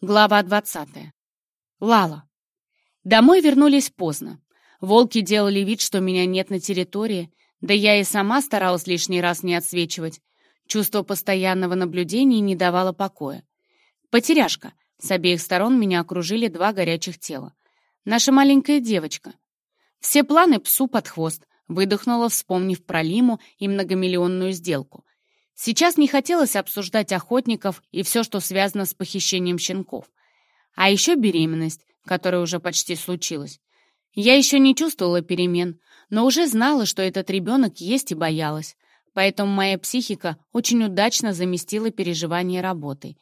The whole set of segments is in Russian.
Глава 20. Лала. Домой вернулись поздно. Волки делали вид, что меня нет на территории, да я и сама старалась лишний раз не отсвечивать. Чувство постоянного наблюдения не давало покоя. Потеряшка. С обеих сторон меня окружили два горячих тела. Наша маленькая девочка. Все планы псу под хвост, выдохнула, вспомнив про Лиму и многомиллионную сделку. Сейчас не хотелось обсуждать охотников и все, что связано с похищением щенков. А еще беременность, которая уже почти случилась. Я еще не чувствовала перемен, но уже знала, что этот ребенок есть и боялась. Поэтому моя психика очень удачно заместила переживания работой.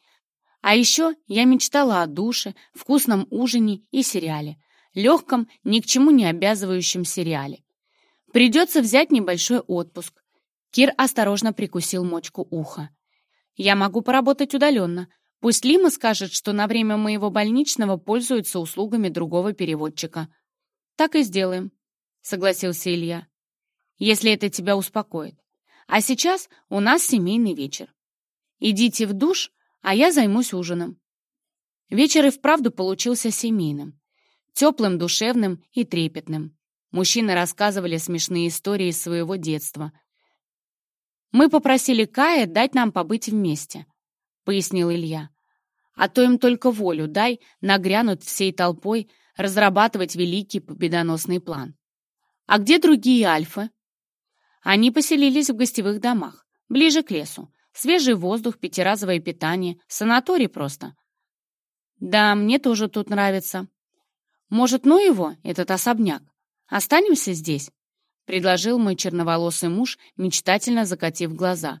А еще я мечтала о душе, вкусном ужине и сериале. Легком, ни к чему не обязывающем сериале. Придется взять небольшой отпуск, Кир осторожно прикусил мочку уха. «Я могу поработать удаленно. Пусть Лима скажет, что на время моего больничного пользуется услугами другого переводчика». «Так и сделаем», — согласился Илья. «Если это тебя успокоит. А сейчас у нас семейный вечер. Идите в душ, а я займусь ужином». Вечер и вправду получился семейным. Теплым, душевным и трепетным. Мужчины рассказывали смешные истории из своего детства — «Мы попросили Кая дать нам побыть вместе», — пояснил Илья. «А то им только волю дай, нагрянут всей толпой, разрабатывать великий победоносный план. А где другие альфы?» Они поселились в гостевых домах, ближе к лесу. Свежий воздух, пятиразовое питание, санаторий просто. Да, мне тоже тут нравится. Может, ну его, этот особняк? Останемся здесь? Предложил мой черноволосый муж, мечтательно закатив глаза.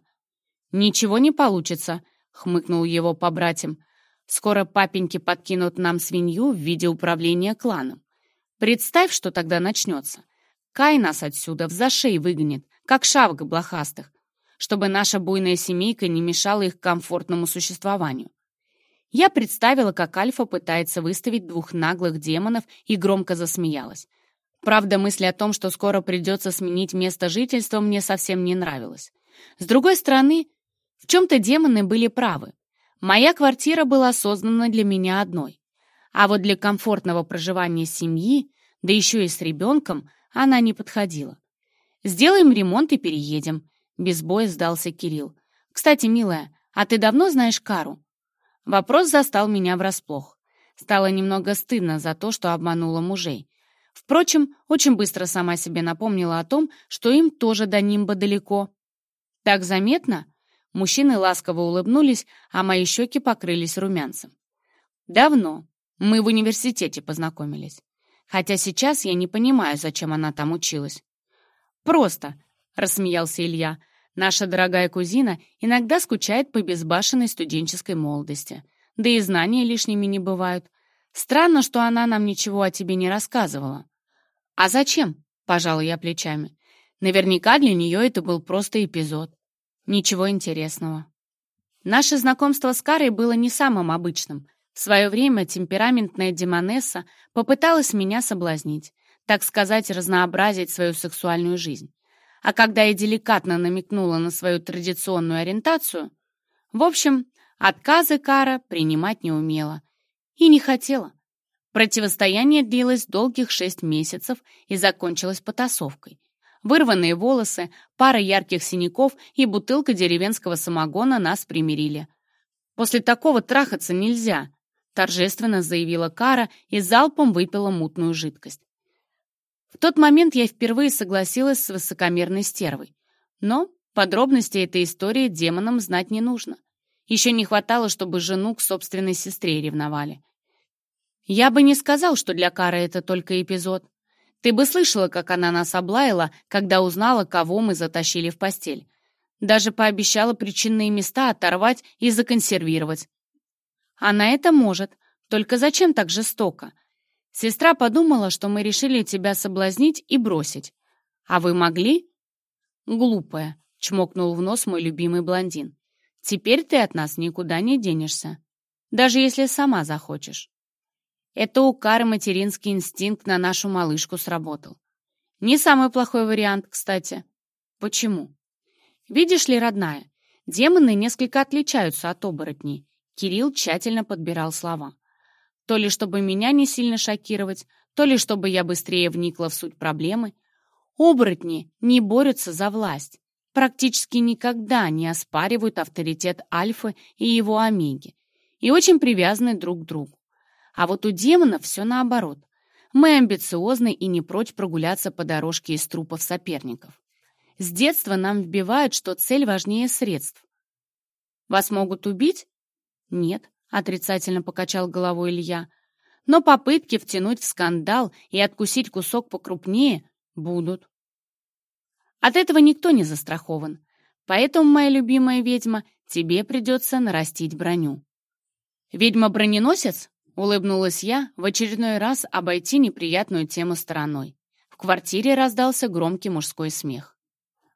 «Ничего не получится», — хмыкнул его по братьям. «Скоро папеньки подкинут нам свинью в виде управления кланом. Представь, что тогда начнется. Кай нас отсюда в зашей выгонит, как шавок блохастых, чтобы наша буйная семейка не мешала их комфортному существованию. Я представила, как Альфа пытается выставить двух наглых демонов и громко засмеялась. Правда, мысль о том, что скоро придется сменить место жительства, мне совсем не нравилась. С другой стороны, в чем-то демоны были правы. Моя квартира была создана для меня одной. А вот для комфортного проживания семьи, да еще и с ребенком, она не подходила. «Сделаем ремонт и переедем», — без боя сдался Кирилл. «Кстати, милая, а ты давно знаешь Кару?» Вопрос застал меня врасплох. Стало немного стыдно за то, что обманула мужей. Впрочем, очень быстро сама себе напомнила о том, что им тоже до нимба далеко. «Так заметно?» Мужчины ласково улыбнулись, а мои щеки покрылись румянцем. «Давно. Мы в университете познакомились. Хотя сейчас я не понимаю, зачем она там училась». «Просто», — рассмеялся Илья, «наша дорогая кузина иногда скучает по безбашенной студенческой молодости. Да и знания лишними не бывают. Странно, что она нам ничего о тебе не рассказывала. А зачем? Пожала я плечами. Наверняка для нее это был просто эпизод. Ничего интересного. Наше знакомство с Карой было не самым обычным. В свое время темпераментная демонесса попыталась меня соблазнить, так сказать, разнообразить свою сексуальную жизнь. А когда я деликатно намекнула на свою традиционную ориентацию, в общем, отказы Кара принимать не умела, и не хотела. Противостояние длилось долгих шесть месяцев и закончилось потасовкой. Вырванные волосы, пара ярких синяков и бутылка деревенского самогона нас примирили. «После такого трахаться нельзя», — торжественно заявила Кара и залпом выпила мутную жидкость. В тот момент я впервые согласилась с высокомерной стервой. Но подробности этой истории демонам знать не нужно. Еще не хватало, чтобы жену к собственной сестре ревновали. Я бы не сказал, что для Кары это только эпизод. Ты бы слышала, как она нас облаяла, когда узнала, кого мы затащили в постель. Даже пообещала причинные места оторвать и законсервировать. Она это может, только зачем так жестоко? Сестра подумала, что мы решили тебя соблазнить и бросить. А вы могли? Глупая, чмокнул в нос мой любимый блондин. Теперь ты от нас никуда не денешься, даже если сама захочешь. Это у Кары материнский инстинкт на нашу малышку сработал. Не самый плохой вариант, кстати. Почему? Видишь ли, родная, демоны несколько отличаются от оборотней. Кирилл тщательно подбирал слова. То ли чтобы меня не сильно шокировать, то ли чтобы я быстрее вникла в суть проблемы. Оборотни не борются за власть, практически никогда не оспаривают авторитет Альфы и его Омеги и очень привязаны друг к другу. А вот у демонов все наоборот. Мы амбициозны и не прочь прогуляться по дорожке из трупов соперников. С детства нам вбивают, что цель важнее средств. Вас могут убить? Нет, отрицательно покачал головой Илья. Но попытки втянуть в скандал и откусить кусок покрупнее будут. От этого никто не застрахован. Поэтому, моя любимая ведьма, тебе придется нарастить броню. «Ведьма-броненосец?» — улыбнулась я, в очередной раз обойти неприятную тему стороной. В квартире раздался громкий мужской смех.